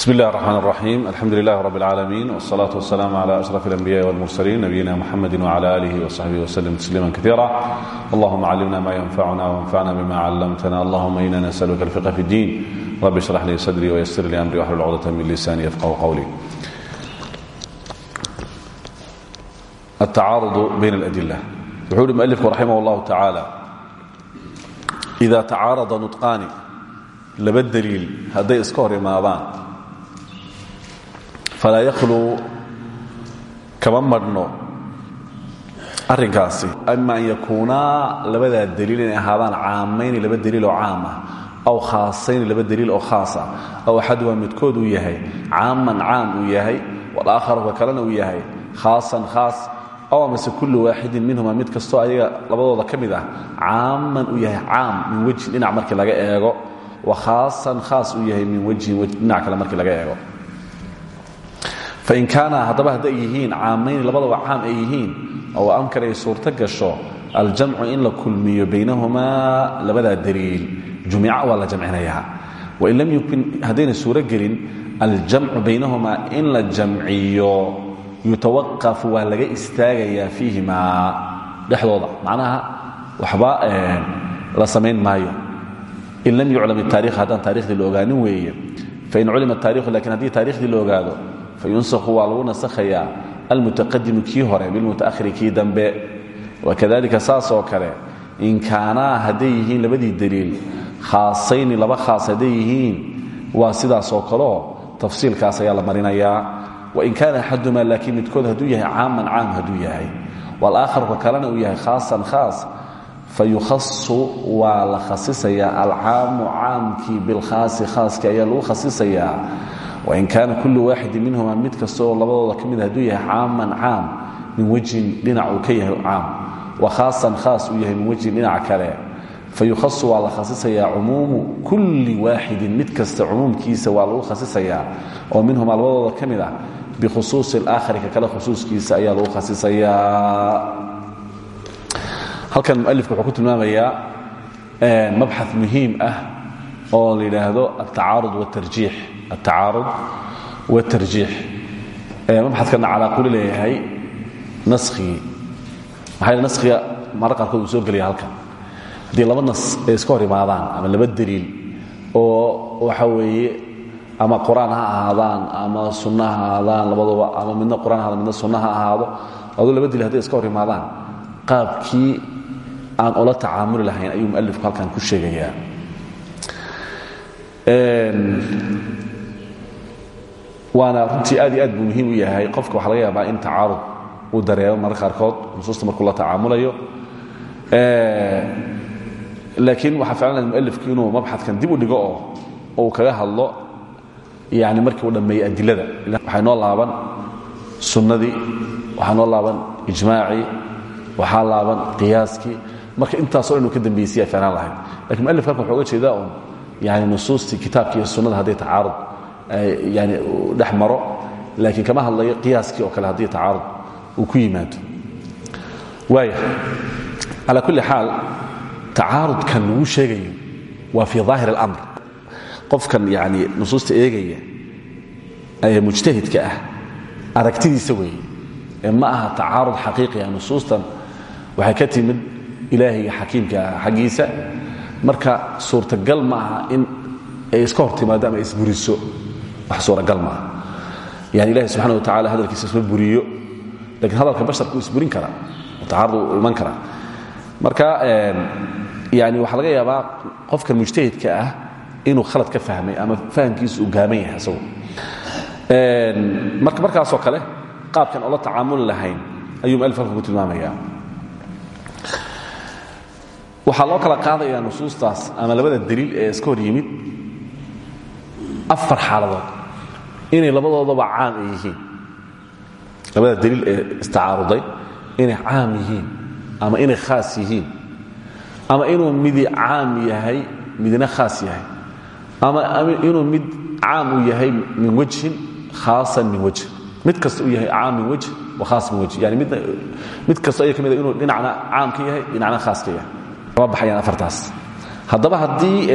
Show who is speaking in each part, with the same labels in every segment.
Speaker 1: بسم الله الرحمن الرحيم الحمد لله رب العالمين والصلاة والسلام على أشرف الأنبياء والمرسلين نبينا محمد وعلى آله وصحبه وسلم تسليما كثيرا اللهم علمنا ما ينفعنا وانفعنا بما علمتنا اللهم إنا نسألك الفقه في الدين رب اشرح لي صدري ويسر لي أمري واحلل عقدة من لساني يفقه قولي التعارض بين الأدلة يقول المؤلف رحمه الله تعالى إذا تعارض نطقان laba daliil hadday iska hor imaadaan falaa yakhluu kama madhno arrinkaasi. Ama an yakuunaa labadaa daliil inay ahaadaan caamayni laba daliil oo caam ah aw khaasayni laba daliil oo khaas ah aw axadumaa midkood uu yahay caaman caam uu yahay walaakharu ka kalena uu yahay khaasan khaas aw amase kullu waaxidin minhuma mid kastoo ayaga labadooda ka ah caaman uu yahay caam min wejhin dhinac markii laga eego wakhaasan khaas uu yahay min wejhin dhinac kale markii laga eego fain kaana haddaba hadday yihiin caamayni labadaba caam ay yihiin oo amkan ay suurto gasho aljamcu in la kulmiyo baynahumaa labadaa daliil. Jumica waa la jamcinayaa. Wain lam yukun haddayna suuro gelin aljamcu baynahumaa in la jamciyo yutawaqafu waa laga istaagayaa fiihimaa dhexdooda. Macnaha waxba la samayn maayo. In lam yuclam taarikh haddaan taarikhdii la ogaanin weeye. Fain culima taarikhu laakiin haddii taarikhdii la ogaado fayunsakhu waa lagu nasakhayaa almutaqadimu kii hore bilmutaahiri kii dambe wakadalika saas oo kale in kaanaa hadday yihiin labadii daliil khaasayni laba khaas hadday yihiin waa sidaas oo kaleo tafsiilkaas ayaa la marinayaa wain kaana axadumaa laakiin midkood hadduu yahay caaman caam hadduu yahay walaakharka kalena uu yahay khaasan khaas fayukhasu waa la khasisayaa alcaamu caamkii bilkhaasi khaaskii ayaa lagu khasisayaa wain kaana kullu waaxidin minhuma mid kastaoo labadooda ka mid hadduu yahay caaman caam min wejhin dhinac ka yahay caam. Wa khaasan khaas uu yahay min wejhin dhinac kale. Fayukhasu waa la khasisayaa cumuumu kulli waaxidin mid kasta cumuumkiisa waa lagu khasisayaa. Oo minhuma labadooda ka mid ah bikhusuusi alaakhari ka kale khusuuskiisa ayaa lagu khasisayaa. Halkan mualifku wuxuu ku tilmaamayaa mabxa muhiim ah oo la yidhaahdo altacaarud wاtarjiix altacaarud wاtarjiix mabxadkana calaaquli leeyahay naskigii maxaa yeel naskiga marra qaarkood uu soo gelaya halkan haddii laba nas ay iska hor imaadaan ama laba daliil oo weeye ama qur'aan ha ahaadaan ama sunna ha ahaadaan labaduba ama midna quraan ahaado midna sunna ha ahaado aduu laba daliil hadday iska imaadaan qaabkii aan ola tacaamuli lahayn ayuu mualifku halkan ku sheegayaa waana runtii aad iyo aad buu muhiim u yahay. Qofka waxaa laga yaabaa in tacaarud uu dareemo mararka qaarkood nusuusta markuu la tacaamulayo. Laakiin waxaa ficlanaya mualifku inuu mabxadkan dib u dhigo oo uu kaga hadlo yani markii uu dhammeeyey adilada. Waxay noo laaban sunnadii waxaa noo laaban ijmaacii waxaa laaban qiyaaskii. Marka intaasoo dhan uu ka dambaysiya ficnaan lahayd. Lakin mualif halkan wuxuu uga jeedaa un yani nusuustii kitaabki iyo sunnada hadday tacaarud yani dhex maro laakiin kama hadlayo qiyaaskii oo kale haddii tacaarud uu ku yimaado. Waaya calaa kulli xaal tacaarudkan lagu sheegayo waa fii daahir اlamr qofkan yani nusuusta eegaya ee mujtahidka ah aragtidiisa weeye ma aha tacaarud xaqiiqi ah nusuustan waxay ka timid ilaahiga xakiimka ah xaggiisa. Marka suurtagal ma aha in ay iska hor timaado isburiso wax suuragal maaha yani ilahi subxana wa tacala hadalkiisa isma buriyo lakiin hadalka basharku isburin karaa tacaarud iman karaa marka yani waxaa laga yaabaa qofkan mujtahidka ah inuu khalad ka fahmay ama fahamkiisu uu gaaban yahay isagu. Marka markaasoo kale qaabkan ola tacaamuli lahayn ayuu mualif halkan ku tilmaamaya. Waxaa loo kala qaadayaa nusuustaas ama labada daliil ee iska hor yimid afar xaaladood inay labadoodaba caam yihiin. Labada daliil ee istacaaruday inay caam yihiin ama inay khaas yihiin ama inuu midi caam yahay midna khaas yahay ama inuu mid caam uu yahay min wajhin khaasan min wajh mid kasta yahay caam min wajh wa khaas min wajh yani mid mid kasta ayaa ka mid inuu dhinacna caam ka yahay dhinacna khaas ka yahay. Kama baxayaan afartaas. Haddaba haddii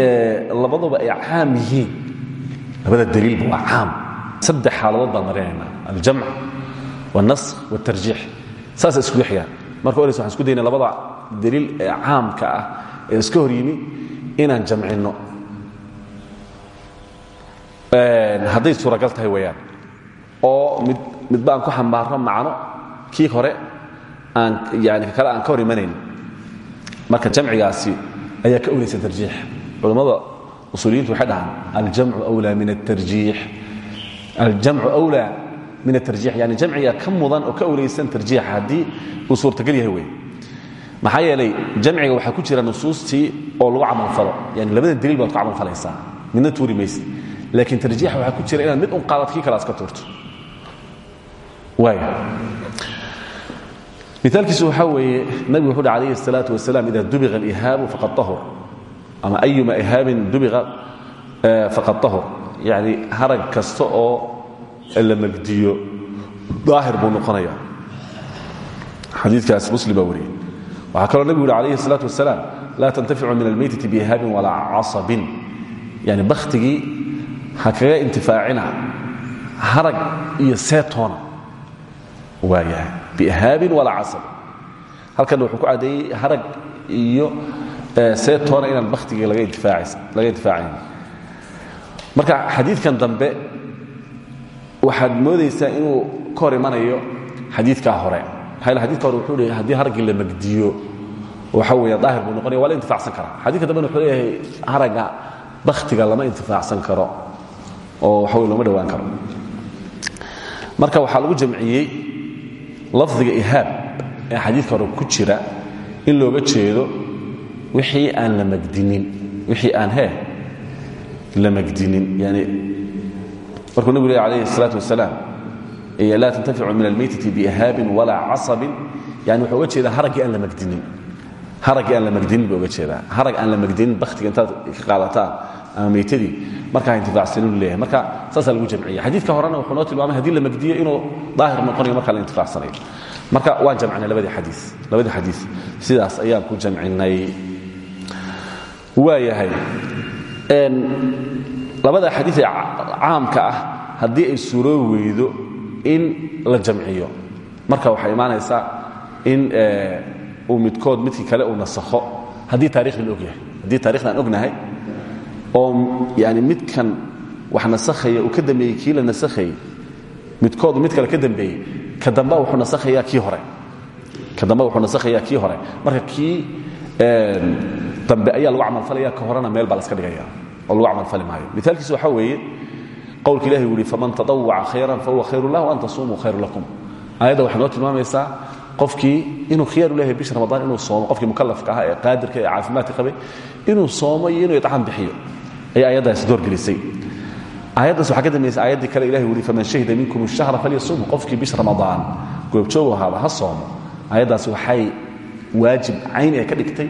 Speaker 1: labaduba ay caam yihiin labada daliilba waa caam saddex xaaladood baan marinaynaa aljamc wاlnaskh wاtarjiix saasa iskugu xigaan marka oraysa waxaan isku dayna labada daliil ee caamka ah ee iska hor yimi inaan jamcinno. Hadday suuragal tahay wayaan oo mid midba aan ku xambaarno macno kii hore aan yani kale aan ka hor imanayn. Marka jamcigaasi ayaa ka olaysa tarjiix. Culammada usuuliyiintu waxay dhahaan aljamcu wlaa min atarjiix aljamcu wlaa min atarjiix yani jamciga ka mudan oo ka olaysan tarjiixa haddii uu suurtagal yahay wey maxaa yeelay jamciga waxaa ku jira nusuustii oo lagu camalfalo yani labada daliil baad ku camalfalaysaa midna tuuri mayse laakiin tarjiixa waxaa ku jira inaad mid un qaadad kii kale aad ka tuurto waaya miaalkiisu waxaa weeye nabigu wuxu uhi alayhi الsalaaة wasalam ida dubiqa اlihaabu faqad ahur ama ayuma ihaabin dubiqa faqad ahur yani harag kasta oo la magdiyo daahir buu noqonaya xadiikaas muslim baa wariyey. Waxaa kaloo nebigu yuri alayhi الsalaatu wasalaam laa tantaficu min almaytati biihaabin walaa casabin. Yani bakhtigii ha kaga intifaacina harag iyo seetoona waayahay biihaabin walaa casabin. Halkan wuxuu ku caddeeyey harag iyo eh, seetoona inaan bakhtigii laga intiaacayn marka xadiidkan dambe waxaad moodaysaa inuu ka hor imanayo xadiidkaa hore. Xadidka hore wuxuu leeyahay haddii haraggii la magdiyo waxa weeya daahir buu noqonaya waa la intifaacsan karaa. Xadidka dambena wuxuu leeyahay haragga bakhtiga lama intifaacsan karo oo waxa wey looma dhowaan karo. Marka waxaa lagu jamciyey lafdiga ihaab ee xadiidka hore ku jira in looga jeedo wixii aan la magdinin wixii aan hee markuu nebigu leh alayhi الsalaaة wasalaam laa tantaficu min almaytati biihaabin walaa casabin yani wuxuu uga jeedaa haraggii aan la magdinin haraggii aan la magdinin buu uga jeedaa harag aan la magdinin bakhtiga intaad ka qaadataan ama maytadii markaa intifaacsanin leeyahay marka saasaa lagu jamciya xadiidka horena wuxuu noo tilmaamay hadii la magdiyo inuu daahir noqonayo markaa la intifaacsanayo marka waan jamcinay labadii xadii labadii xadiis sidaas ayaan ku jamcinay waayahay labada xadiis ee caamka ah haddii ay suuroo weydo in la jamciyo. Marka waxay imaanaysaa in uu midkood midkii kale uu nasakho. Haddii taarikhda la ogyahay. Haddii taarikhda aan ognahay. Oo yani midkan wax nasakhaya uu ka dambeeyey kii la nasakhayey midkoodu mid kale ka dambeeyey. Ka damba wuxuu nasakhayaa kii hore. Ka dambe wuxuu nasakhayaa kii hore. Marka kii dambe ayaa lagu camalfalaya ka horena meel baa la iska dhigaya oo lagu camalfali maayo. Miaalkiisu waxaa weeye qowlka ilahi uu yihi faman tadawaca khayran fahuwa khayru lah an tasumuu khayru lakum. Aayadda waxay noo tilmaamaysaa qofkii inuu khiyaar u leeyahay bisha ramadaan inuu soomo qofkii mukalafka ah ee qaadirka ee caafimaadka qabay inuu soomo iyo inuu idcaan bixiyo ayay ayaddaas doorgelisay aayaddaas waxaa ka dambaysa aayaddii kale ilahi uu yihi faman shahida minkum الshahra falyasum. Qofkii bisha ramadaan goobjoogu ha soomo. Aayaddaas waxay waajib cayn ee ka dhigtay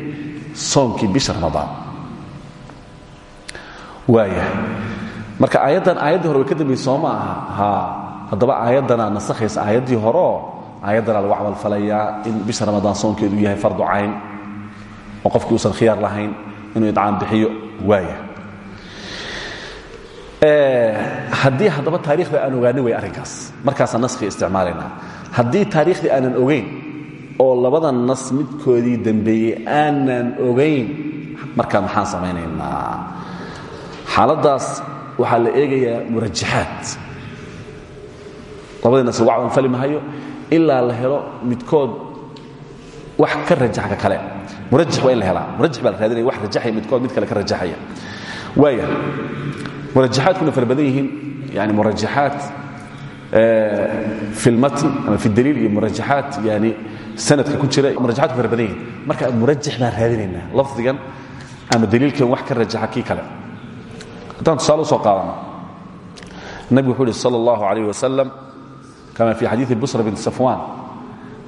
Speaker 1: soonkii bisha ramadaan. Waaya marka aayaddan aayaddii hore ka dambaysa soo ma aha. Ha haddaba aayaddanaa nasakhaysa aayaddii horeo aayaddanaa lagu camalfalayaa in bisha ramadaan soonkeedu yahay fardu cayn oo qofkii uusan khiyaar lahayn inuu idcaan bixiyo. Waaya haddii haddaba taarikhda aan ogaani way arrinkaas. Markaasaan naskhi isticmaalaynaa haddii taariikhdii aanan ogayn oo labada nas midkoodii dambeeyey aanan ogayn markaa maxaan samaynaynaa. Xaaladdaas waxaa la eegayaa murajaxaad labadii nas camalfali mahayo ilaa la helo midkood wax ka rajax ka kale. Murajax waa la helaa. Murajax baa la wax rajaxaya midkood mid kale ka rajaxaya. Waaya murajaxaadkuna fara badan yihiin yani murajaxaat fi lmatn ama fi daliil iyo murajaxaat yani sanadka ku jira murajaxaadku fara badan yihiin marka murajax baan raadinaynaa lafdigan ama daliilkan wax ka rajaxa kii kale haddaan tusaale usoo qaadano nabigu wuxuu uhi salى اllahu alayh wasalam kama fi xadiiثi busra bint safwan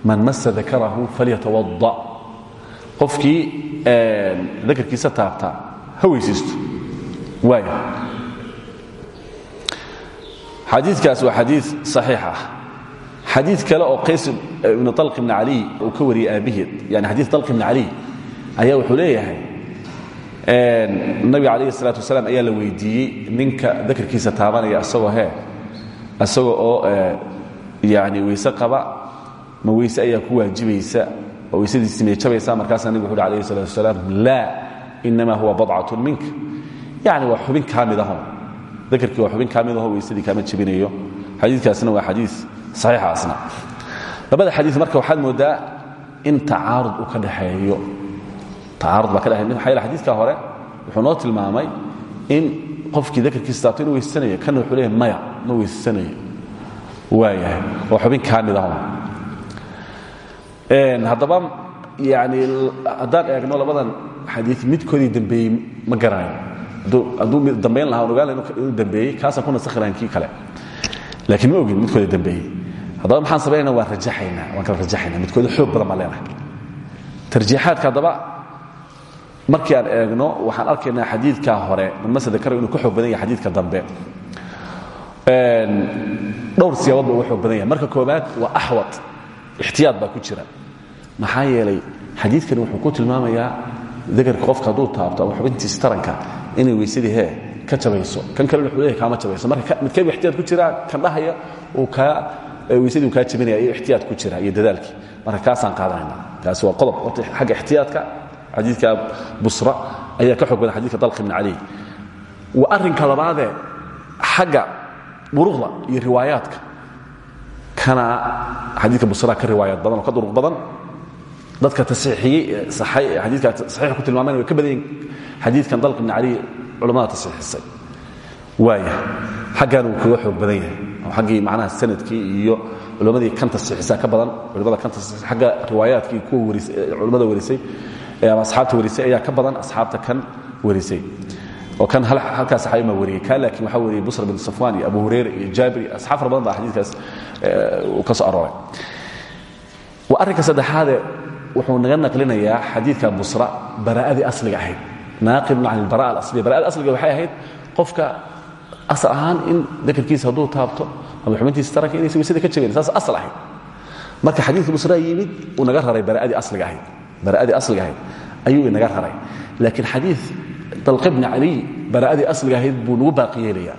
Speaker 1: man masa dakarahu falyatawada qofkii dakarkiisa taabta ha weysaysto waaya xadiikaas waa xadii صaxiix ah xadii kale oo qays ibn طalq ibn cali uu ka wariyey aabbaheed yani xadii طalq ibn cali ayaa wuxuu leeyahay nabiga calayhi salaatu wasalaam ayaa la weydiiyey ninka dakarkiisa taabanaya isagoo hee isagoo oo yani weyse qaba ma weyse ayaa ku waajibaysa oo weysadiisi may jabaysaa markaasaa nebigu wuxu uhi alayhi salatu wasalaam laa inama huwa badcatun minka yani waa xubin kaa mid aho dakarkii waa xubin kaa mid aho weysadii saxiixa asna labada xadii marka waxaad moodaa in tacaarud uu ka dhaxeeyo. Tacaarud baa ka dhexeeya maxaa yeele xadiidka hore wuxuu noo tilmaamay in qofkii dakarkiisa taabto inuu weysanayo. Kana wuxuu leeyahay maya ma weysanayo. Waayahay waa xubin kaa mid aho haddaba yani haddaan eegno labadan xadii midkoodii dambeeyey ma garanayo. Hadduu dambayn lahaa ogaan inuu dambeeyey kaasaan ku nasakhi kale laakiin ma ogin midkooda dambeeyey haddaba maxaan samaynayna waan rajaxaynaa waan kala rajaxaynaa midkooda xoog badan baan leenahay tarjiixaadka haddaba markii aan eegno waxaan arkaynaa xadiidkaa hore karo inuu ka xoog badan yahay xadiidka dambe dhowr siyaabood ba uga badan yahay marka koobaad waa axwad ixtiyaad baa ku jira maxaa yeelay xadiidkani wuxuu ku tilmaamayaa dakarka qofka hadduu taabto ama xubintiisa taranka inay weysadii ka jabayso. Kan kalena wuxuu leeyahay kaama jabayso. Marka midkeeba ixtiyaad ku jira kan dhahaya uu kaa weysadii uu kaa jabinaya iyo ixtiyaad ku jira iyo dadaalkii. Marka kaasaan qaadanayna kaasi waa qodob. Horta xagga ixtiyaadka xadiidka busra ayaa ka xoog badan xadidka dalq ibn cali waa arrinka labaadee xagga duruqda iyo riwaayaadka. Kana xadiidka busra ka riwaayaad badan oo ka duruq badan. Dadka tasiixiyey xadiidka saxiix ku tilmaamayna way ka badan yihiin xadiidkan dalq ibn cali culamada tasiixisay waaya xaggaana wuu kaga badan yahay. Oo xaggii macnaha sannadkii iyo culammadii kan tasiixisaa ka badan culamada kan tasiix xagga riwaayaadkii kuwa warisay culamada warisay ama asxaabta warisay ayaa ka badan asxaabta kan warisay. Oo kan halkaa saxaabi ma wariyey ka laakiin waxaa wariyey busr bin safwan iyo abu hurayra iyo jaabir iyo badan baa xadiidkaas ka soo arooray. Waa arrinka saddexaadee wuxuu naga naqlinayaa xadiidka busra bara'adii asliga ahayd naaqilun can albara alasliya bara'ada asliga waxay ahayd qofka asal ahaan in dakarkiisa hadduu taabto ama xubintiisa taranka inaysa weysada ka jabayn saas asal ahayd. Marka xadiidka busra yimid uu naga raray bara'adii asliga ahayd. Bara'adii asliga ahayd. Ayuu inaga raray. Laakiin xadiid dalq bni caliy bara'adii asliga ahayd buu nagu baaqi yeelayaa.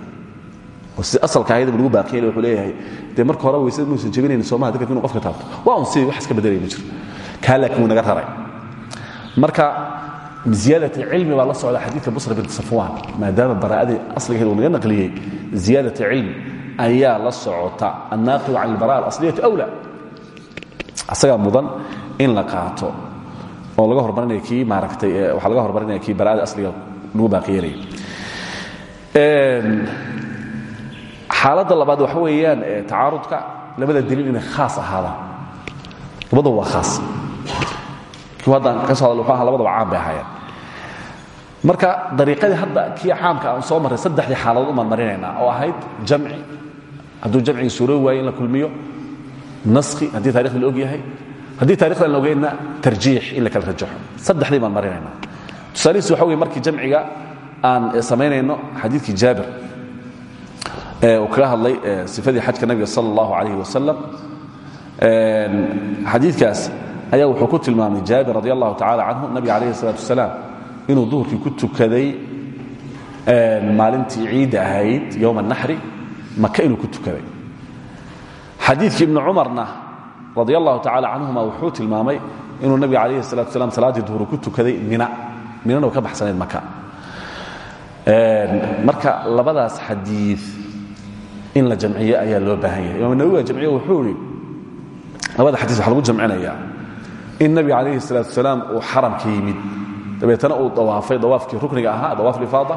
Speaker 1: Oo si asalka ahayd buu nagu baaqi yeelaya wuxuu leeyahay dee marka hore weysada muusan jabinaynin soomaha dakarka inu qofka taabto. Waa un sidii wax iska bedelaya ma ziyaadat cilmi baa la socda xadiidka busra bint safwan maadaama bara'adii asliga ahayd uu naga naqliyey ziyaadat cilmi ayaa la socota. Annaaqilu can albara alasliyati awla asagaa mudan in la qaato oo laga hormarinaya kii maaragtay waxaa laga hormarinaya kii asliga lagu baaqi yeelaya xaaladda labaad waxa weeyaan tacaarudka labada daliil inay khaas ahaadaan. Labadaba waa khaas marka dariiqadii hadda kii caamka aan soo marray saddexdii xaaladood umaan marinaynaa oo ahayd jamci. Hadduu jamcigi suuroobi waayo in la kulmiyo naskhi haddii taarikhda la og yahay haddii taarikhda aan la ogeynna tarjiix in la kala rajaxo. Saddexdii baan marinaynaa. Tusaalihiis waxa weye markii jamciga aan samaynayno xadiidkii jaabir uu kaga hadlay sifadii xajka nabiga sal اllahu alayh wasalam xadiikaas ayaa wuxuu ku tilmaamay jaabir radi allahu tacala nabiga calayhi salaatu wasalaam inuu duhurkii ku tukaday maalintii ciidda ahayd yowma naxri maka inuu ku tukaday. Xadiidkii ibni cumarna radi allahu tacala wuxuu tilmaamay inuu nabiga calayhi salatu salam salaaddii duhuru ku tukaday mina. Minana ka baxsanayd maka marka labadaas xadii in la jamciyo ayaa loo baahan yahay. Imaam nawowi jamciyo wuxuu ihi labada xadiis waxa lagu jamcinaya in nabiga calayhi salaatu wasalaam uu xaramka yimid. Dabeetana uu dawaafay dawaafkii rukniga ahaa dawaaf lifaada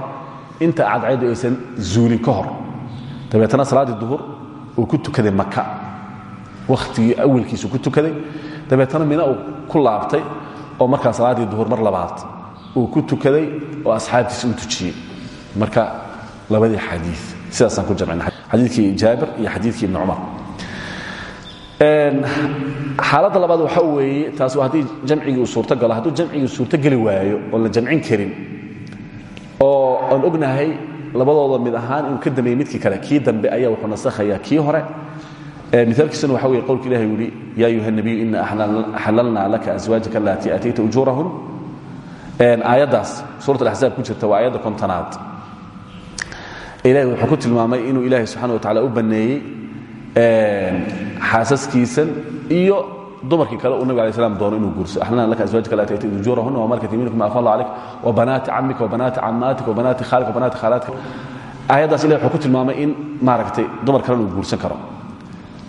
Speaker 1: inta cadcaydu aysan zuulin ka hor. Dabeetana salaaddii duhur uu ku tukaday maka wakhtigii awalkiisu ku tukaday. Dabeetana mina uu ku laabtay oo markaa salaaddii duhur mar labaad uu ku tukaday oo asxaabtiisa u tujiyey. Marka labadii xadii sidaasaan ku jamcina xadiikii jaabir iyo xadiikii ibni cumar xaaladda labaad waxa weeye taas waa haddii jamcigii uu suurto galo hadduu jamcigii suurtogeli waayo oon la jamcin karin oo aan ognahay labadooda mid ahaan inuu ka dambeeyey midkii kale kii dambe ayaa wuxuu nasakhayaa kii hore. Miaalkiisuna waxa weye qowlka ilahi yidhi yaa ayuha nabiyu ina axlalna laka aswaajaka alatii aatayta ujuurahun aayaddaas suurat alaxzaab ku jirta waa aayadda kontonaad. Ilahi wuxuu ku tilmaamay inuu ilaahay subxana wa tacala u banneeyey xaasaskiisan iyo dumarkii kale uu nabg ala slam doono inuu guurso. Axlana laka azwaaj kala tati ujurahuna wamarkat yamiinukum afal calayk wabanaati camika wabanaati camaatik wabanaati khaalika wabanaati khaalaatka aayaddaas ilahi wuxuu ku tilmaamay in maaragtay dumar kalena uu guursan karo.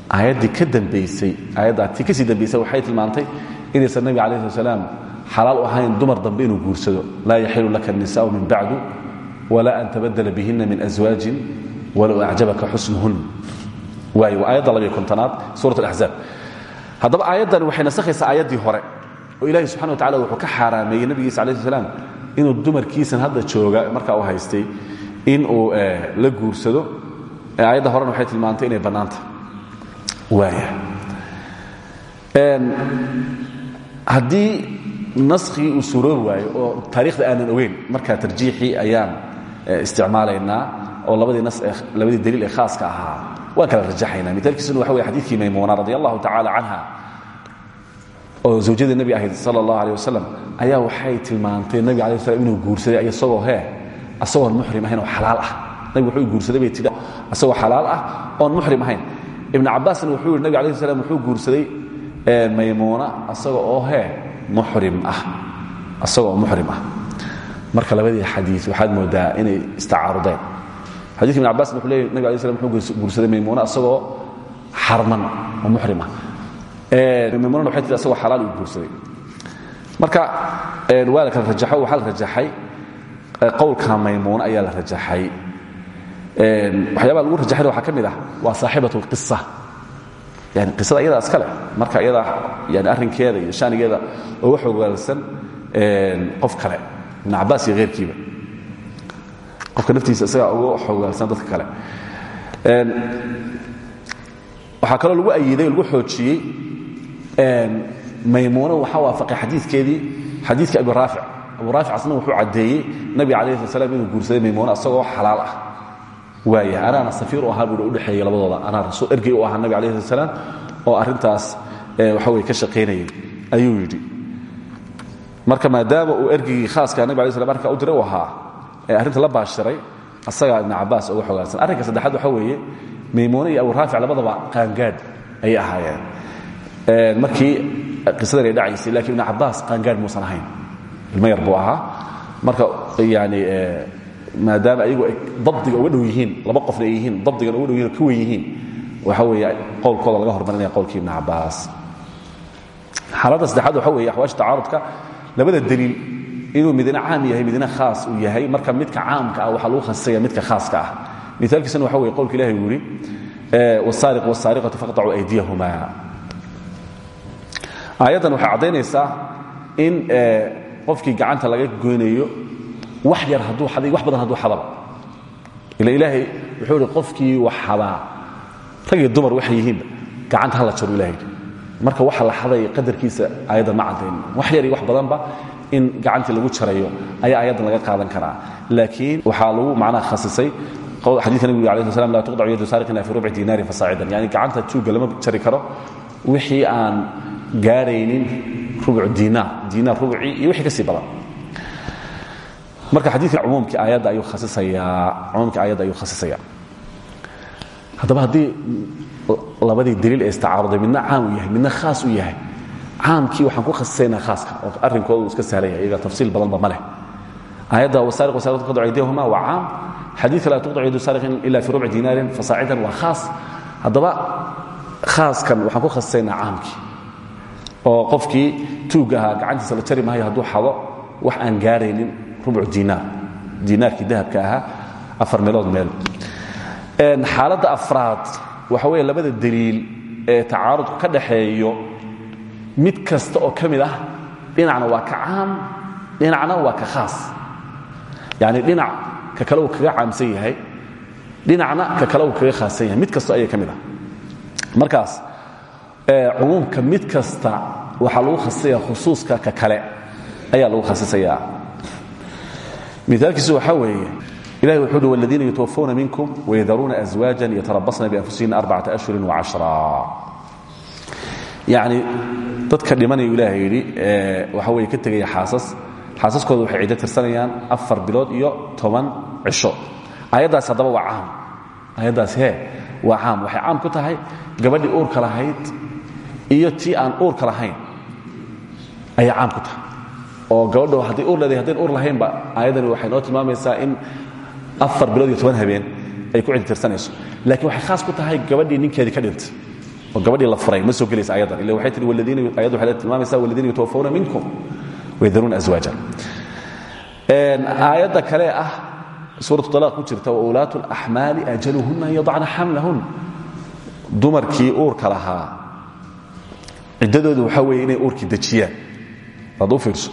Speaker 1: Aayaddii ka dambaysay aayaddaati ka sii dambaysay waxay tilmaamtay inaysan nabiga alaih slat salaam xalaal u ahayn dumar dambe inuu guursado. Laa yaxilu laka annisaau min bacdu walaa an tabadala bihina min aswaajin walow acjabaka xusnuhun haddaba aayaddani waxay nasakhaysaa aayaddii hore oo ilahi subxana wa tacala wuxuu ka xaaraameeyey nabigiisa alayh sl slam inuu dumarkiisan hadda jooga markaa u haystay in uu la guursado. Aayadda horena waxay tilmaantay inay bannaanta. Waaya haddii naskii uu suuroobi waayo oo taarikhda aanan ogeyn markaa tarjiixii ayaan isticmaalaynaa oo labadii daliil ee khaaska ahaa waan kala rajaxaynaa mitaalkiisuna waxa wey xadiidkii maymuuna radi allahu tacala canha oo zawjadii nebi ahayd sala allah aleh wasalam ayaa waxay tilmaantay nebi alay slam inuu guursaday isagoo hee asagoon muxrim ahayn oo xalaal ah. Nabig wuxuu guursaday bay tidhi asagoo xalaal ah oon muxrim ahayn. Ibnu cabbaasna wuxuu yidhi nabig alayh slam wuxuu guursaday maymuuna asaga oo hee muxrim ah xadika ibn cabbaasna wuxuu leeyay nabig alay slam guursaday maymuuna asagoo xarman oo muxrim ah. Maymuunana waxay tihi asagoo xalaal uu guursaday. Marka waa la kala rajaxo la rajaxay qowlka maymuuna ayaa la rajaxay. Waxyaabaa lagu rajaxayna waxaa ka ah waa saaxibat اlqisa yani qisada iyadaa iskale marka iyadaa yani arrinkeeda iyo shanigeeda uga xogaalsan qof kale ibn cabbaas iyo heyrkiiba qofka naftiisa isagaa uga xogaalsan dadka kale. Waxaa kaloo lagu ayiday o lagu xoojiyey maymuuna waxaa waafaqay xadiikeedii xadiidka abi raafic abu raafic asna wuxuu caddeeyey nabiga slat slam inuu guursaday maymuuna asagoo xalaal ah. Waaya anaana safiir u ahaa buu udhexeeyey labadooda. Anaa rasuul ergey u ahaa nabig alayh slat salaam oo arrintaas waxa wey ka shaqaynayay ayuu yidhi. Marka maadaama uu ergeygii khaaska nabig alay slam arka u diray u ee arrinta la baashiray asagaa ibnu cabbaas uga xogaansan. Arrinka saddexaad waxa weeye maymuune iyo abu raafic labadaba qaangaadh ayay ahaayeen. Markii qisadan ay dhacaysay lakiin ibnu cabbaas qaangaadh muusan ahayn. Ilmo yar buu ahaa. Marka maadaama ayagu ay dabdiga uga dhow yihiin laba qofna ay yihiin dabdigan uga dhow yihiin ka wen yihiin weeye qowlkooda laga hormarinaya qowlkii ibnu cabbaas. Xaaladda saddexaad waxa weeye axwaasha tacaarudka labada daliil inuu midna caam yahay midna khaas uu yahay. Marka midka caamka ah waxaa lagu khasisaya midka khaaska ah. Miaalkiisana waxa weye qowlka ilahi uu yidhi wsaariq wsaariqatu faqطacuu aydiyahuma aayaddan waxay caddaynaysaa in qofkii gacanta laga goynayo wax yar hadduu aday wax badan hadduu xadaba. Ila ilaahay wuxuu ihi qofkii wax xadaa rag iyo dumar waxay yihiinba gacanta hala jaro ilahay marka waxa la xaday qadarkiisa aayaddan ma caddayn. Wax yar iyo wax badanba in gacantii lagu jarayo ayaa aayaddan laga qaadan karaa. Laakiin waxaa lagu macnaha khasisay xadika nabig ala sl la tuqdacu yadu saariqina fi rubci dinaarin fasaacidan yani gacanta tuugga lama jari karo wixii aan gaaraynin rubuc diinaar diinaar rubci iyo wixii ka sii badan. Marka xadiidka umuumkii aayadda ayuu khasisayaa cumuumkii aayadda ayuu khasisaya haddaba haddii labadii daliil ee istacaaruday midna caam uu yahay midna khaas uu yahay caamkii waxaan ku khasisaynaa khaaska oo arrinkooda uu iska sahlaya iyaga tafsiil badanba ma leh. Aayadda wasaariq wasaariqatu qadcu aydiyahuma waa caam. Xadiidka laa tuqdacu yadu saariqin ila fi rubci dinaarin fasaacidan waa khaas. Haddaba khaaskan waxaan ku khasisaynaa caamkii oo qofkii tuugga ahaa gacantiisa la jari maayo hadduu xado wax aan gaaraynin rubuc diinaar diinaarkii dahabka ahaa afar meelood meel. Xaaladda afraad waxa weeye labada daliil ee tacaarudku ka dhaxeeyo mid kasta oo ka ah dhinacna waa ka caam dhinacna waa ka khaas. Yacni dhinac ka kale uu caamsan yahay dhinacna ka kale uu khaasan yahay mid kasta ayaa ka ah. Markaas cumuumka mid kasta waxaa lagu khasisaya khusuuska ka kale ayaa lagu khasisaya miaalkiisu waxaa weeye ilahi wuxuu uhi wladiina yutwafauna minkum wayadaruuna aswaajan yatarabasna bianfusihina arbacata ashhurin wacashra yacni dadka dhimanayu ilaaha yidhi waxa weeye ka tegaya xaasas. Xaasaskooda waxay ciddo tirsanayaan afar bilood iyo toban cisho. Aayaddaas haddaba waa caam. Aayaddaas hee waa caam. Waxay caam ku tahay gabadhii uurka lahayd iyo tii aan uurka lahayn. Ayay caam ku tahay. Oo gabadho hadday uur leedahay haddayn uur lahaynba aayaddani waxay noo tilmaamaysaa in afar bilood iyo toban habeen ay ku ciddo tirsanayso. Laakiin waxay khaas ku tahay gabadhii ninkeedii ka dhintay oo gabadhii la furay ma soo gelaysa ayadan ila waxay tihi ayaddu waxay tilmaamaysaa waladiina yatawaffawna minkum waydaruuna azwaaja aayadda kale ah suuratu talaaq ku jirta waulaatu alaxmaali ajaluhunna an yadacna xamlahun dumarkii uurka lahaa ciddadoodu waxaa weeye inay uurkii dejiyaan. Baad u fiirso.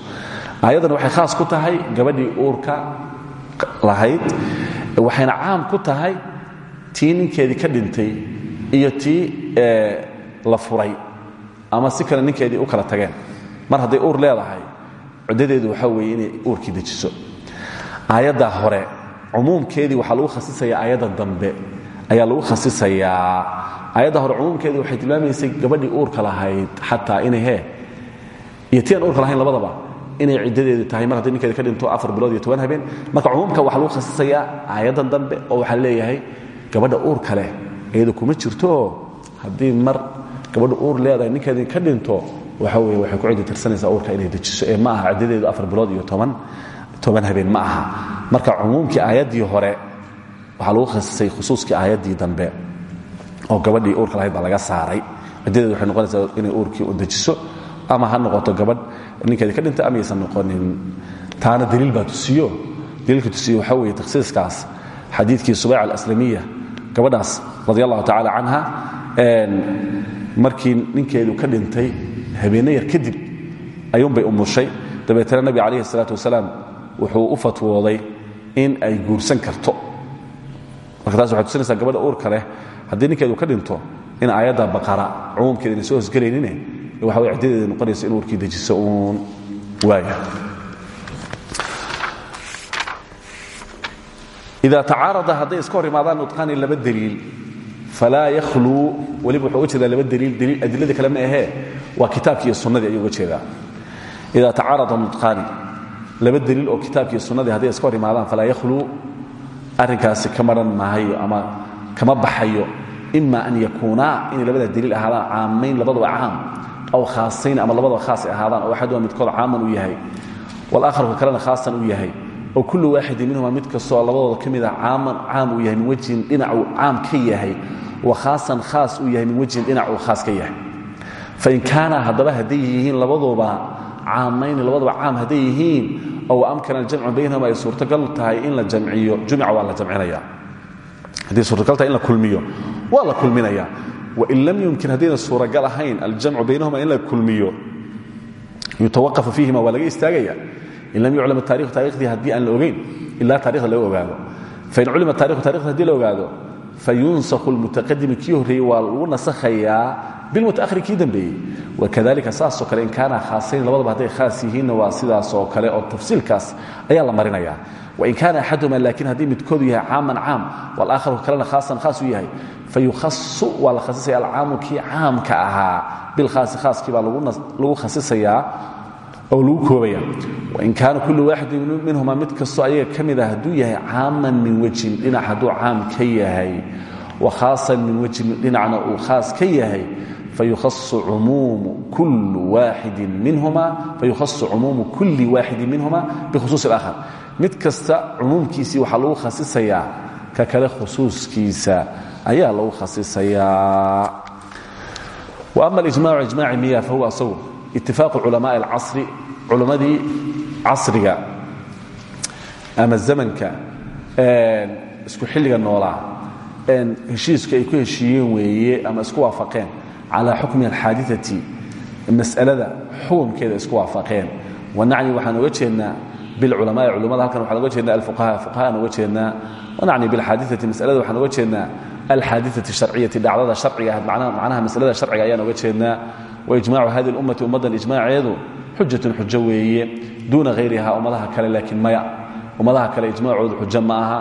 Speaker 1: Aayaddan waxay khaas ku tahay gabadhii uurka lahayd waxayna caam ku tahay tii ninkeedii ka dhintay iyo tii la furay ama si kale ninkeedii u kala tageen. Mar hadday uur leedahay cuddadeedu waxaa weeye inay uurkii dejiso. Aayaddaa hore cumuumkeedii waxaa lagu khasisayaa aayadda dambe. Ayaa lagu khasisayaa. Aayadda hore cumuumkeedii waxay tilmaamaysay gabadhii uurka lahayd xataa inay hee iyo tii aan uurka labadaba inay ciddadeedu tahay. Mar hadday ninkeeda ka dhinto afar bilood iyo toban habeen marka cumuumka waxaa lagu khasisayaa aayaddan dambe oo waxaa leeyahay gabadha uurka leh iyadu kuma jirto haddii mar gabadha uur leedahay ninkeedii ka dhinto waxa weye waxay ku ciddi tirsanaysaa uurka inay dejiso. Ee ma aha ciddadeedu afar bilood iyo toban habeen ma aha. Marka cumuumkii aayaddii hore waxaa lagu khasisay khusuuskii aayaddii dambe oo gabadhii uurka lahayd laga saaray. Ciddadeedu waxay noqonaysaa inay uurkii u dejiso ama ha noqoto gabadh ninkeedii ka dhintay ama aysan noqonin. Taana daliil baa tusiyo. Daliilka tusiyo waxaa weeye takhsiiskaas xadiidkii subayc alaslamiya gabadhaas radi allahu tacala canha markii ninkeedu ka dhintay habeenno yar kadib ayuunbay umushay dabeetana nebi calayhi salaatu wasalaam wuxuu u fatwooday in ay guursan karto. Marka taas waxay tusinaysaa gabadha uurka leh haddii ninkeedu ka dhinto in aayadda baqara cumuumkeeda inay soo hosgelaynine waxa way ciddadeeda noqonaysa in uurkii dejiso uun. Waaya ida tacaarada hadday iska hor imaadaan nudqaani laba falaa yakhluu weliba wuxuu uga jeedaa laba daliil daliil adilada kale ma ahee waa kitaabki iyo sunnadii ayuu uga jeedaa ida tacaarada nudqaani laba daliil oo kitaabki iyo sunnadii hadday iska hor imaadaan falaa yakhluu arrinkaasi ka maran maahayo ama kama baxayo ima an yakuunaa inay labada daliil ahaadaan caamayn labaduba caam aw khaasayn ama labadaba khaas ay ahaadaan oo axaduha midkood caaman uu yahay walaakharka kalena khaasan uu yahay oo kullu waaxidin minhuma mid kastoo labadooda wa khaasan khaas uu yahay min wejhin dhinacuu khaas ka yahay. Fain kaana haddaba hadday yihiin labaduba caamayni labadaba caam hadday yihiin oo amkana aljamcu baynahuma ay suurtagal tahay in la jamciyo jumica waa la jamcinaya. Haddii suurtagal tahay in la kulmiyo waa la kulminaya wain lam yumkin haddayna suuragal ahayn aljamcu baynahuma in la kulmiyo yutawaqafu fiihima waa laga istaagaya. In lam yuclam taarikhu taarikhdii haddii aan la ogayn ilaa taarikhda laga ogaado. Fain culima taarikhu taarikhda haddii la ogaado fayunsakhu lmutaqadimi kii horreeyey waa lagu nasakhayaa bilmutaahiri kii dambeeyey wakadalika saasoo kale in kaana khaasayn labadaba hadday khaas yihiinna waa sidaasoo kale oo tafsiilkaas ayaa la marinaya wain kaana axaduhuma laakiin haddii midkoodu yahay caaman caam walaakharu kalena khaasan khaas u yahay fayukhasu waa la khasisaya alcaamu kii caamka ahaa oo lagu koobaya wain kaana kullu waaxidin minhuma mid kastoo ayaga ka mid ah hadduu yahay caaman min wejin dhinac hadduu caam ka yahay wa khaasan min wejin dhinacna uu khaas ka yahay fayuhasu cumuumu kulli waaxidin minhuma bikhusuusi اlaakhar mid kasta cumuumkiisii waxaa lagu khasisayaa ka kale khusuuskiisa ayaa lagu khasisayaa wa ama alijmacu ijmaaci miya fahuwa asagu itifaaq culamaai alcasri culammadii casriga ama zamanka isku xilliga noolaa heshiiska ay ku heshiiyeen weeye ama isku waafaqeen calaa xukmi alxaadiثati mas'alada xukunkeeda isku waafaqeen wanacni waxaan oga jeednaa bilculamaai culamada halkan waxaan oga jeedna alfuqaha fuqahana oga jeednaa wanacni bilxaadiثati masalada waxaan oga jeednaa alxaadiثati sharciyati dhacdada sharciga ah macnaha masalada sharciga ayaan oga jeednaa waijmacu hadi اlummati ummaddan ijmaaceedu xujatun xujo weeye duuna hayriha ummadaha kale laakiin maya ummadaha kale ijmaacoodu xujo ma aha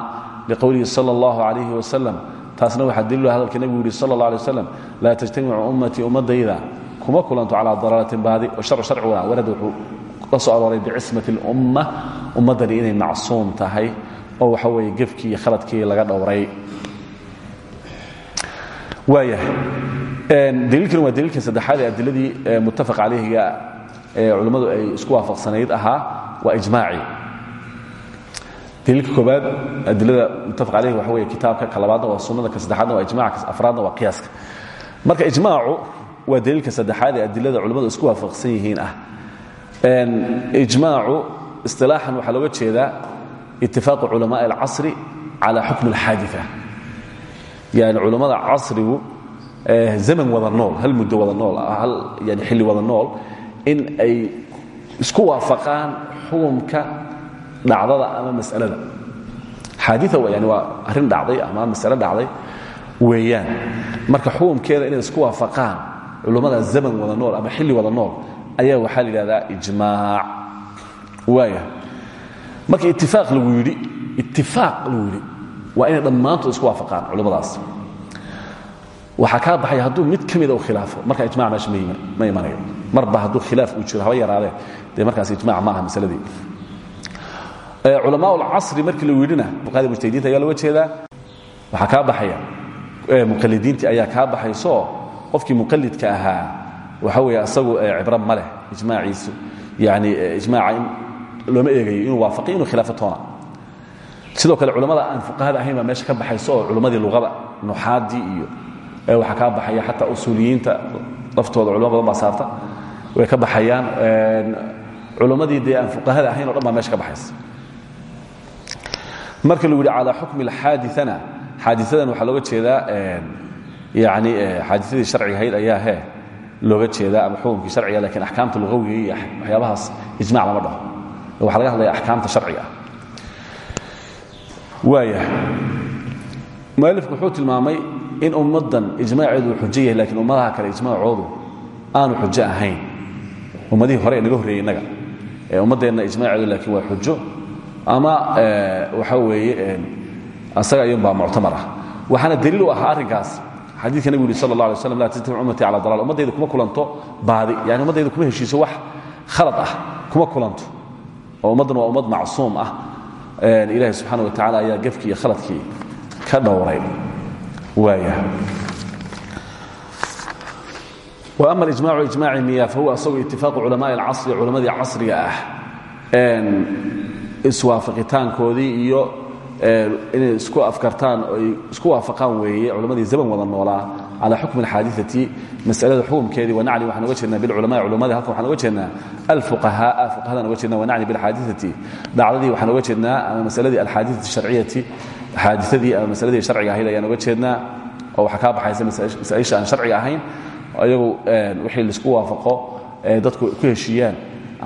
Speaker 1: liqowlihi salى اllahu عalayh wasalam taasna waxaa daliilu hadalka nebigu yihi sal اlه alيه waslam laa tajtamicu ummatii ummadayda kuma kulanto calaa dalaalatin baadi oo sharcu sharciguna warada wuxuu la soo arooray bicismati اlumma ummaddani inay macsuum tahay oo waxa weeye gefkii iyo khaladkii laga dhowray waayahay daliilkan waa daliilka saddexaad ee adiladii muttafaq calayhiga ee culimmadu ay isku waafaqsanayd ahaa waa ijmaaci daliilka koobaad adilada muttafaq calayhi waxa weeye kitaabka ka labaadna waa sunnada ka saddexaadna waa ijmaca ka afraadna waa qiyaaska marka ijmaacu waa daliilka saddexaad ee adilada culimmadu isku waafaqsan yihiin ah ijmaacu isilaaxan waxaa looga jeedaa itifaaqu culamaءi اlcasri calى xukm اlxaadiثa yani culammada casrigu zaman wada nool hal muddo wada nool hal yani xilli wada nool in ay isku waafaqaan xukumka dhacdada ama masalada. Xaadia yani waa arrin dhacday ama masale dhacday weeyaan. Marka xukumkeeda inay isku waafaqaan culummada zaman wada nool ama xilli wada nool ayaa waxaa la yidhahdaa ijmaac. Waaya marka itifaaq lagu yidhi itifaaq lagu yidhi waa inay dhammaantood isku waafaqaan culimmadaas. Waxaa kaa baxaya hadduu mid ka mida u khilaafo marka ijmac meesha ma imanayo. Marba hadduu khilaaf uu jiro haba yaraadee dee markaas ijmac ma aha masaladii culamaa ulcasri markii lagu yidhina fuqahada mujtahidiinta ayaa looga jeedaa waxaa kaa baxaya. Muqalidiintii ayaa kaa baxaysoo qofkii muqalidka ahaa waxa weeye asagu cibro ma leh ijmaaciisu. Yani ijmaaca looma eegayo inuu waafaqiy inuu khilaafo toona sidoo kale culamada aan fuqahada ahayn baa meesha ka baxayso oo luqada nuxaadii iyo waxaa kaa baxaya xataa usuuliyiinta laftooda culamo badan saarta way ka baxayaan culammadii dee aan fuqahada ahayn o dhan baa meesha ka baxaysa. Marka lagu yidhi calaa xukmi alxaadiana xaadiadan waxaa looga jeedaa yani xaadiadii sharciga ahayd ayaa he looga jeedaa ama xukumkii sharciga lakiin axkaamta lugawiga iyo waxyaabahaas ijmac lama dhaho. Waxaa laga hadlaya axkaamta sharciga ah waaya mualifku wuxuu tilmaamay in ummaddan ijmaaceedu xujo yahay ummadaha kale ijmaacoodu aanu xujo ahayn. Ummadihii hore ee naga horreeyey ee ummaddeenna ijmaaceedu laakiin waa xujo. Ama waxa weeye asaga iyunbaa muctamar ah. Waxaana daliil u ahaa arrinkaas. Xadiidka nebigu yidhi sal slam laa tajtamic ummatii cala dalal ummaddayda kuma kulanto baadi. Yani ummaddayda kuma heshiiso wax khalad ah. Kuma kulanto. Oo waa ummad macsuum ah ilaahi subxaana wa tacala ayaa gefkii iyo khaladkii ka dhowray. Waaya. Ama alijmacu ijmaaci miya fahuwa asagu itifaaqu culamaai alcasri culammadii casriga ah. Iswaafaqitaankoodii iyo inay isku afkartaan o ay isku waafaqaan weeye culammadii zaman wada noolaa calى xukmi اxaadiثati masalada xukumkeedii wanacni waxaan oga jeednaa bilculamaء culammadii halkan waxaan oga jeednaa alfuqahaaa fuqahadan oga jeedna wanacni biاlxaadiثati dhacdadii waxaan oga jeednaa ama masaladii alxaadiثati الsharciyati xaadiثadii ama masaladii sharciga ahayd ayaan oga jeednaa oo waxaa kaa baxaysa masaaisha aan sharciga ahayn ayagu wixii laisku waafaqo ee dadku ku heshiiyaan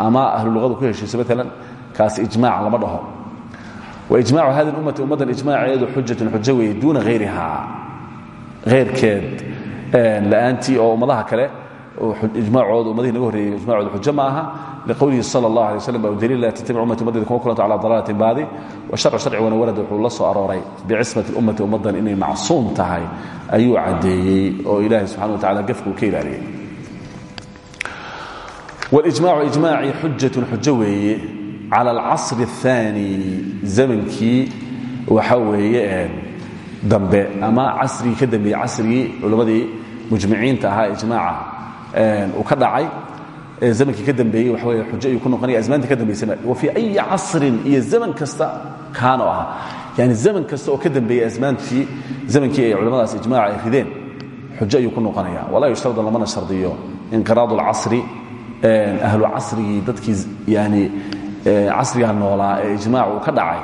Speaker 1: ama ahluluqadu ku heshiiso maalan kaas ijmac lama dhaho waijmacu hadi ummati ummaddan ijmaaceedu xujatun xujo weeye duuna hayriha eyrkeed la'aantii oo ummadaha kale ijmaacooda ummadihi naga horreeyey ijmacooda xujo ma aha liqowlihi sal allah alay waslam au daliil laa tattabic ummati ummadeeda kuma kulanta cala dalaalati baadi wa sharcu sharcigana warad wuxuu la soo arooray bicismati ummati ummaddan inay macsuum tahay ayuu caddeeyey oo ilaahay subxana wa tacala gafkuu ka ilaaliyey. Walijmaacu ijmaacii xujatun xujo weeye cala alcasri اthaani zamankii waxa weeye dambe ama casrigii ka dambeeyey casrigii culammadii mujmiciinta ahaa ijmaaca uu ka dhacay zamankii ka dambeeyey waxa weye xujo ayuu ku noqonaya asmaantii ka dambaysana wa fii ayi casrin iyo zaman kasta kaano ah yani zaman kasta oo ka dambeeyey asmaantii zamankii ay culamadaas ijmaaca ay rideen xujo ayuu ku noqonaya. Walaa yushtardan lamana shardiyo inqiraad اlcasri ahlu casrigii dadkii yani casrigaa noolaa ee ijmaac uu ka dhacay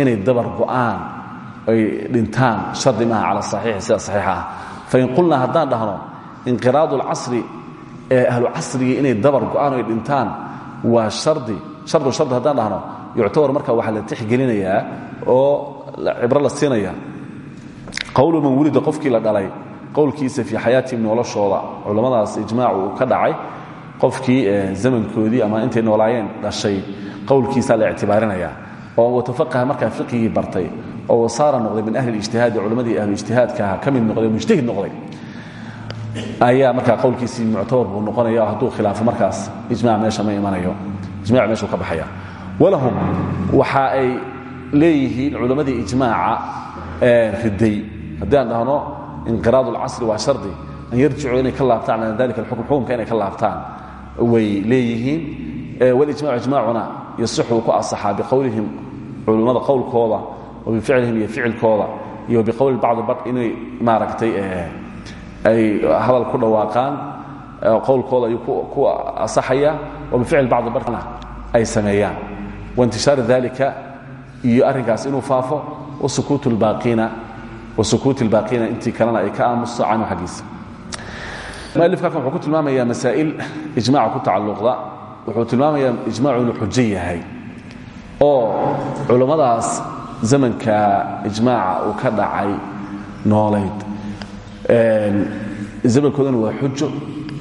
Speaker 1: inay dabar go'aan ay dhintaan shardi maaha cala saxiixi sida saxiixa ah. Fain qulnaa haddaan dhahno inqiraadu alcasri ee ahlu casrigii inay dabar go'aan ay dhintaan waa hardi shardu shardi haddaan dhahno yuctabar marka waxaa la tixgelinayaa oo cibro la siinaya qowlu man wulida qofkii la dhalay qowlkiisa fii xayaatihim noloshooda culammadaas ijmaac uu ka dhacay qofkii zamankoodii ama intay noolaayeen dhashay qowlkiisaa la ictibaarinaya oo watafaqaha markaa fiqigii bartay oo wasaara noqday min ahli ijtihaadi culammadii ahlu ijtihaadka aha ka mid noqday mujtahid noqday ayaa markaa qowlkiisii muctabar buu noqonaya hadduu khilaafo markaas ijmac meesha ma imanayo ijmac meeshuu ka baxaya walahum waxa ay leeyihiin culammadii ijmaaca riday. Haddii aan dhahno inqiraad اlcasri waa shardi an yarjicuu inay ka laabtaan can dalika اlxukm xukumka inay ka laabtaan way leeyihiin. Walijmacu ijmaacuna yasixu ku asaxaa biqowlihim culummada qowlkooda bificlihim iyo ficilkooda iyo biqowli bacdi bar inay maaragtay ay hadal ku dhawaaqaan qowlkooda ayuu ku asaxaya wa bificli bacdi barna ay sameeyaan. Waintishaari dalika iyo arrinkaas inuu faafo wasukuuti اlbaaqiina intii kalena ay ka aamusto canhu xaggiisa. Mualifka halkan wuxuu ku tilmaamayaa masaa'il ijmaca ku tacalluqda wuxuu tilmaamayaa ijmacu inuu xujo yahay oo culummadaas zamanka ijmaaca uu ka dhacay noolayd. Zamankoodana waa xujo.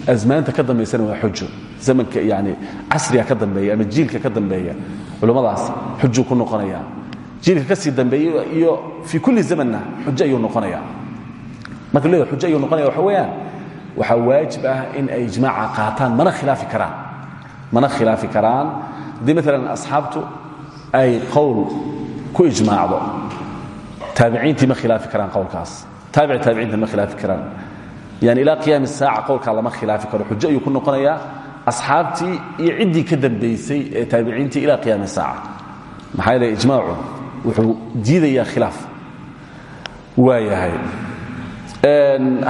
Speaker 1: Asmaanta ka dambaysana waa xujo. Zamanka yani casriga ka dambeeya ama jiilka ka dambeeya culummadaas xujuu ku noqonaya. Jiilka ka sii dambeeya iyo fii kulli zamanna xujo ayuu noqonaya. Marka xujo ayuu noqonaya waxa weeyaan waxaa waajib ah in ay ijmaaca qaataan mana khilaafi karaan. Mana khilaafi karaan. Haddii maalan asxaabtu ay qowl ku ijmaacdo. Taabiciintii ma khilaafi karaan qowlkaas. Taabici taabiciinta ma khilaafi karaan. Yani ilaa qiyaami saaca qowlkaa lama khilaafi karo. Xujo ayuu ku noqonayaa. Asxaabtii iyo ciddii ka dambaysay ee taabiciintii ilaa qiyaami saaca. Maxaa yeele ijmaacu wuxuu diidayaa khilaaf. Waa yahay.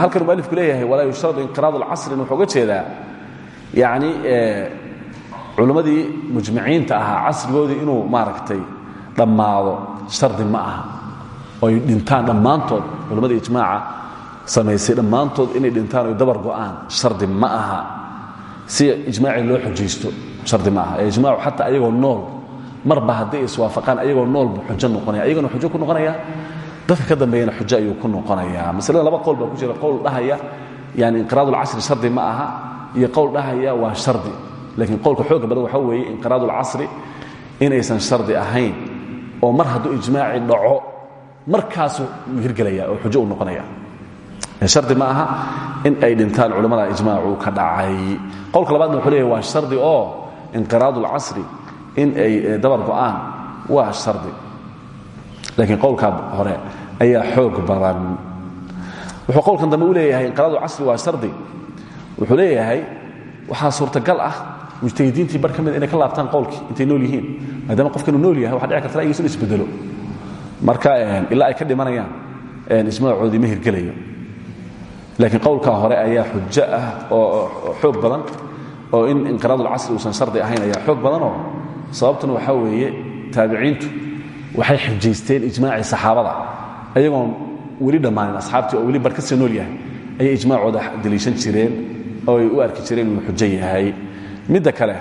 Speaker 1: Halkan mualifku leeyahay walaa yushtaradu inqiraad اlcasrin wuxuu uga jeedaa yani culimmadii mujmiciinta ahaa casrigoodii inuu maaragtay dhammaado shardi ma aha. Oo ay dhintaan dhammaantood culimmada ijmaaca samaysay dhammaantood inay dhintaan oy dabar go'aan shardi ma aha. Si ijmaacii loo xujaysto shardi ma aha. Ijmaacu xataa ayagoo nool marba hadday iswaafaqaan ayagoo nool buu xujo noqonaya ayagana xujo ku noqonaya dadka ka dambeeyana xujo ayuu ku noqonaya masalada laba qowl ku jira qowl dhahaya yani inqiraad ulcasri shardi ma aha iyo qowl dhahaya waa shardi. Laakiin qowlka xooga badan waxaa weeye inqiraad ulcasri inaysan shardi ahayn oo mar hadduu ijmaaci dhaco markaasuu hirgelaya oo xujo u noqonaya. Shardi ma aha in ay dhintaan culimmada ijmaacu ka dhacay. Qowlka labaadna wuxuu leeyahy waa shardi oo inqiraad ulcasri in ay dabar go'aan waa shardi. Laakiin qowlka hore ayaa xoog badan. Wuxuu qowlkan dambe u leeyahay inqiraad ulcasri waa shardi. Wuxuu leeyahay waxaa suurtagal ah mujtahidiintii bar ka inay ka laabtaan qowlkii intay nool yihiin. Maadaama qofka inuu nool yahay waxa dhici karta ra'yigiisu isbedelo. Marka ilaa ay ka dhimanayaan ijmaacoodii ma hirgelayo. Laakiin qowlkaa hore ayaa xujo ah oo xoog badan oo in inqiraad ulcasri uusan shardi ahayn ayaa xoog badanoo sababtuna waxaa weeye taabiciintu waxay xujaysteen ijmaacii saxaabada. Ayagoon weli dhammaanin asxaabtii oo weli bar ka sii nool yahay ayay ijmaacooda deliishan jireen oo ay u arki jireen inuu xujo yahay midda kale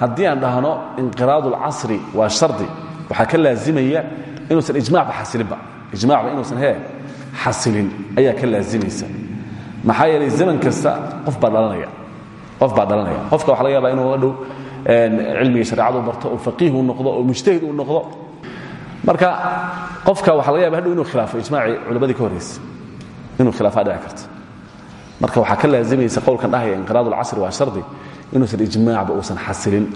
Speaker 1: haddii aan dhahno inqiraad ulcasri waa shardi waxaa ka laazimaya inuusan ijmacba xasilinba ijmacba inuusan hee xasilin ayaa ka laazimaysa maxaa yeelay zaman kasta qof baa dhalanaya. Qof baa dhalanaya. Qofka waxa laga yaabaa inuu dhow cilmigii shareecadu barto oo faqiih uu noqdo oo mujtahid uu noqdo. Marka qofka waxa laga yaba hadhow inuu khilaafo ijmaacii culammadii ka horraysa inuu khilaafaa dhici karta marka waxaa ka laazimaysa qowlkan dhahaya inqiraad ulcasri waa shardi inuusan ijmaacba uusan xasilin.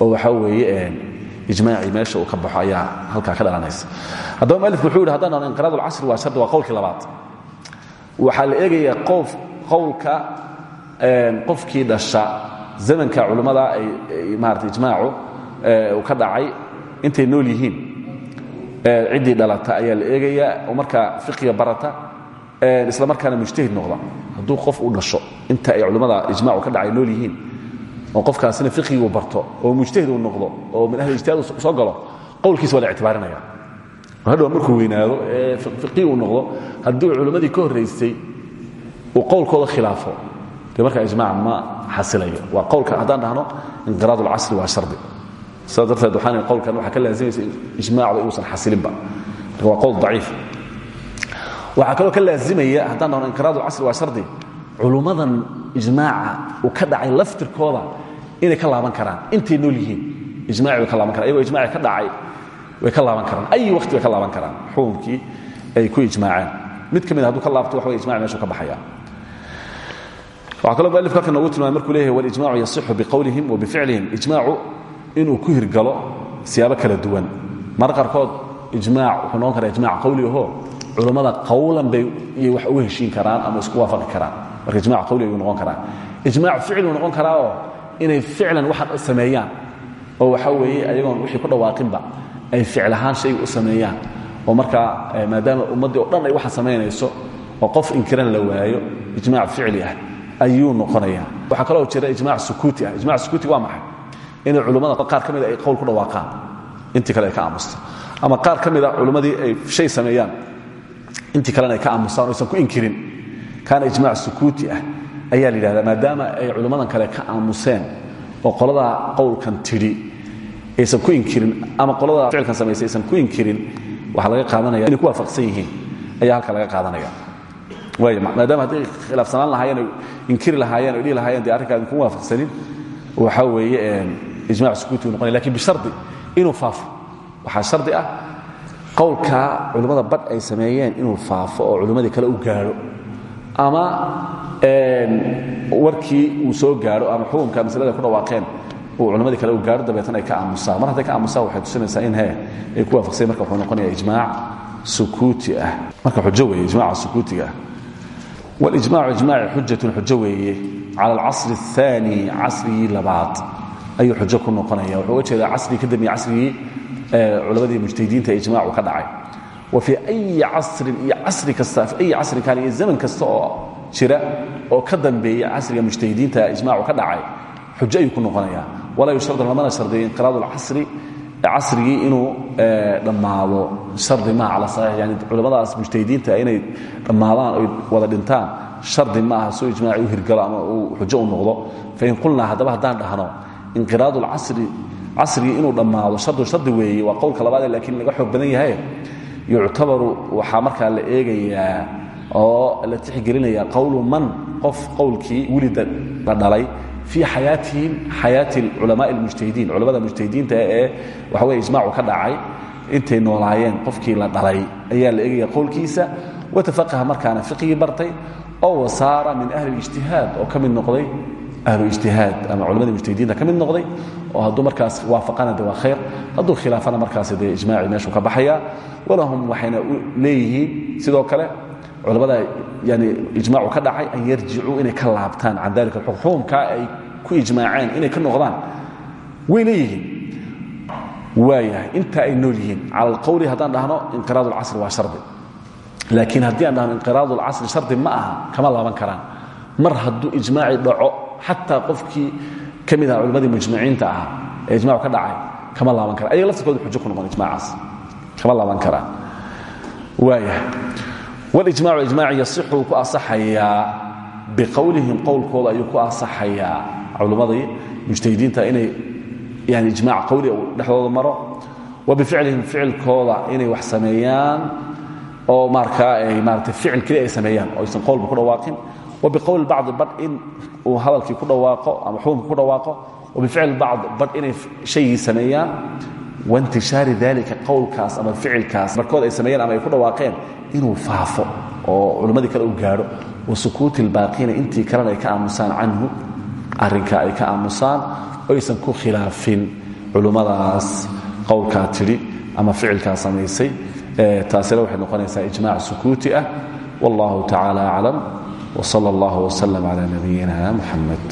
Speaker 1: Oo waxaa weeye ijmaacii meesha uu ka baxo ayaa halkaa ka dhalanaysa. Haddaba mualifku wuxuu yidhi haddaan inqiraad ulcasri waa shardi waa qowlkii labaad. Waxaa la eegayaa qof qowlka qofkii dhasha zamanka culummada ay maarata ijmaacu uu ka dhacay intay nool yihiin. Ciddii dhalata ayaa la eegayaa oo markaa fiqiga barata isla markaana mujtahid noqda. Hadduu qof u dhasho inta ay culimmada ijmacu ka dhacay nool yihiin oo qofkaasina fiqiguu barto oo mujtahid uu noqdo oo min ahli ijtihad soo galo qowlkiisa waa la ictibaarinaya. Hadhow markuu weynaado ee fiqii uu noqdo haddii culimmadii ka horraysay uu qowlkooda khilaafo. Dee markaa ijmac ma xasilayo. Waa qowlka haddaan dhahno inqiraad ulcasri waa shardi. Sidaas darteed waxaan qowlkan waxaa ka laazimaysa ijmaacda inuusan xasilinba. Waa qowl daciif. Waxaa kaloo ka laazimaya haddaan dhahno inqiraad ulcasri waa shardi. Culummadan ijmaaca uu ka dhacay laftirkooda inay ka laaban karaan. Intay nool yihiin ijmaci way ka laaban karan ayagoo ijmaci ka dhacay way ka laaban karaan. Ay waqti ka laaban karaan. Xukunkii ay ku ijmaaceen. Mid ka mid hadduu ka laabto waxa way ijmaci meeshuu ka baxaya. Waxaa kaloo mualif halkan noogu tilmaamay markuu leeyahay walijmacu yasixu biqowlihim wa bificlihim. Ijmaacu inuu ku hirgalo siyaabo kala duwan. Mar qaarkood ijmaac wuxuu noqon karaa ijmac qawli aho culammada qawlan bay wax uga heshiin karaan ama isku waafaqi karaan marka ijmac qawli ayuu noqon karaa. Ijmaac ficluu noqon karaa oo inay ficlan waxan sameeyaan. Oo waxaa weeye ayagoon wixii ku dhawaaqinba ay ficil ahaan shayga u sameeyaan. Oo markaa maadaama ummaddii oo dhan ay waxaan samaynayso oo qof inkiran la waayo ijmaac ficli ah ayuu noqonaya waxaa kaloo jira ijmac sukuuti ah. Ijmac sukuuti waa maxay? Inay culummada qaar ka mida ay qowl ku dhawaaqaan. Intii kale ay ka aamusto ama qaar ka mida culummadii ay shay sameeyaan. Intii kalena ay ka aamusaan o aysan ku inkirin kaana ijmac sukuuti ah ayaa la maadaama ay culummadan kale ka aamuseen oo qoladaa qowlkan tidhi aysan ku inkirin ama qolada ficilkan samaysay aysan ku inkirin waxaa laga qaadanaya inay ku waafaqsan yihiin ayaa halka laga qaadanaya. Waaya maadaama hadday khilaafsanaan lahaayeen oy inkiri lahaayeen oy dhihi lahaayeen dee arrinkaa idinku waafaqsanin waxaa weeye ijmac sukuuti uu noqonaya. Lakin bishardi inuu faafo waxaa shardi ah qowlkaa culimmada badh ay sameeyeen inuu faafo oo culimmadii kale u gaadho ama warkii uu soo gaao ama ukunka malada ku dhawaaqeen culmadii kale u gaao dabeetna ay ka aamusaan mar hadday ka aamusaan waxay tusinaysaa in he ay ku waafaqsay marka wuxuu noqonaya ijmaac sukuuti ah. Marka xujo weeye ijmaca sukuutiga ah. Walijmacu ijmaaci xujatun xujo weeye. Cala alcasri aani casrigii labaad ayuu xujo ku noqonaya. Wuxuu uga jeedaa casrigii kadambe casrigii culammadii mujtahidiinta ijmacu ka dhacay wa fii ayi casrin iyo casri kasta ayi casrin kaan iyo zaman kasta oo jira oo ka dambeeya casriga mujtahidiinta ijmacu ka dhacay xujo ayuu ku noqonaya. Walaa yushtardu lamana shardiyo inqiraad اlcasri casrigii inuu dhammaado. Shardi maa cala saxiix yani culimmadaas mujtahidiinta inay dhammaadaan oy wada dhintaan shardi ma aha soo ijmaaci u hirgalo ama uu xujo u noqdo. Fain qulnaa haddaba haddaan dhahno inqiraad اlcasri casrigii inuu dhammaado shardu shardi yuctabaru waxaa markaa la eegayaa oo la tixgelinaya qowlu man qof qowlkii welida la dhalay fii xayaatihim xayaati culamaai lmujtahidiin culamada mujtahidiinta ee waxa weye ijmaacu ka dhacay intay noolaayeen qofkii la dhalay ayaa la eegaya qowlkiisa. Watafaqaha markaana fiqigii bartay oo wasaara min ahli اlijtihaad oo ka mid noqday ahlu ijtihaad ama culammadii mujtahidiinta ka mid noqday oo hadduu markaas waafaqana de waa khayr. Hadduu khilaafana markaas dee ijmaaci meeshuu ka baxaya. Walahum waxayna leeyihiin sidoo kale culamada yani ijmaacu ka dhacay an yarjicuu inay ka laabtaan can dalika alxukm xukumkaa ay ku ijmaaceen inay ka noqdaan. Way leeyihiin. Waayahay inta ay nool yihiin cala alqowli haddaan dhahno inqiraad alcasri waa shardi. Laakiin haddii aan dhahno inqiraad alcasri shardi ma aha kama laaban karaan. Mar hadduu ijmaaci dhaco xataa qofkii ka mid aha culammadii mujmiciinta ahaa ee ijmacu ka dhacay kama laaban karaan ayaga laftirkooda xujo ku noqon ijmacaas kama laaban karaan waayahay walijmacu ijmaaci yasixu ku asaxayaa biqowlihim qowlkooda ayuu ku asaxayaa culimmadii mujtahidiinta inay yani ijmac qowli dhexdooda maro wa bificlihim ficilkooda inay wax sameeyaan oo markaa ay maarata ficil keli ay sameeyaan oo aysan qowlba ku dhawaaqin wa biqowli bacdi badh in uu hadalkii ku dhawaaqo ama xukunka ku dhawaaqo wa bificli bacd badh inay shaygii sameeyaan. Waintishaari dalika qowlkaas ama ficilkaas. Markood ay sameeyeen ama ay ku dhawaaqeen inuu faafo oo culimmadii kale u gaadho. Wa sukuuti albaaqiina intii kalena ay ka aamusaan canhu arrinka ay ka aamusaan oo aysan ku khilaafin culimmadaas qowlkaa tidhi waxay noqonaysaa ijmac sukuuti ah. Wallahu tacaala aclam wsala allah wslm cala nabiyina muxamed